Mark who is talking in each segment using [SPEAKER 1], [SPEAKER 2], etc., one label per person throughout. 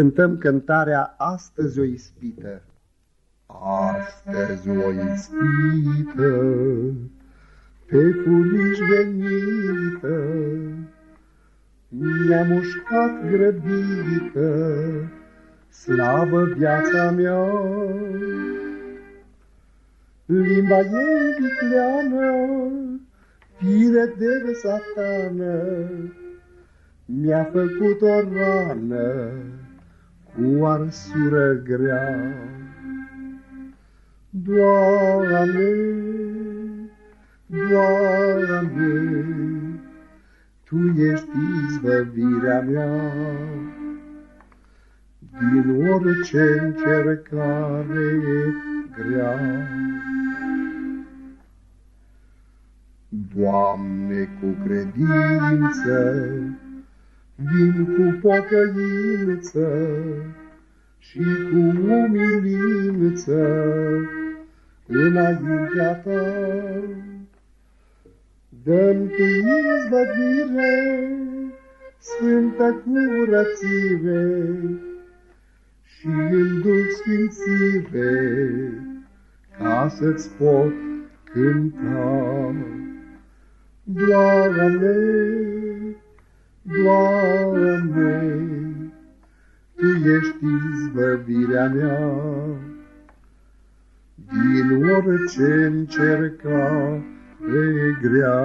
[SPEAKER 1] cântăm cântarea Astăzi o ispită. Astăzi o ispită, pe furiș venită, mi-a mușcat grăbită, slavă viața mea. Limba ei vicleană, fire de satană, mi-a făcut o rană, cu arsură grea. Doamne, Doamne, Tu ești izbăvirea mea, din orice încercare grea. Doamne, cu credință, Vin cu pocăință și cu umilință înaintea ta. Dă-mi tu izbăvire, sfântă curățire și în duc sfințire, ca să-ți pot cânta. Doamne, Doamne, Tu ești izbăvirea mea, din orice încercare grea.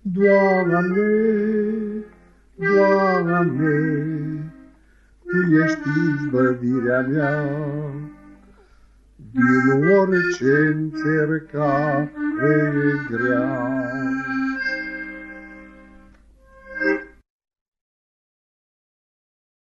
[SPEAKER 1] Doamne, Doamne, Tu ești izbăvirea mea, din orice încercare grea.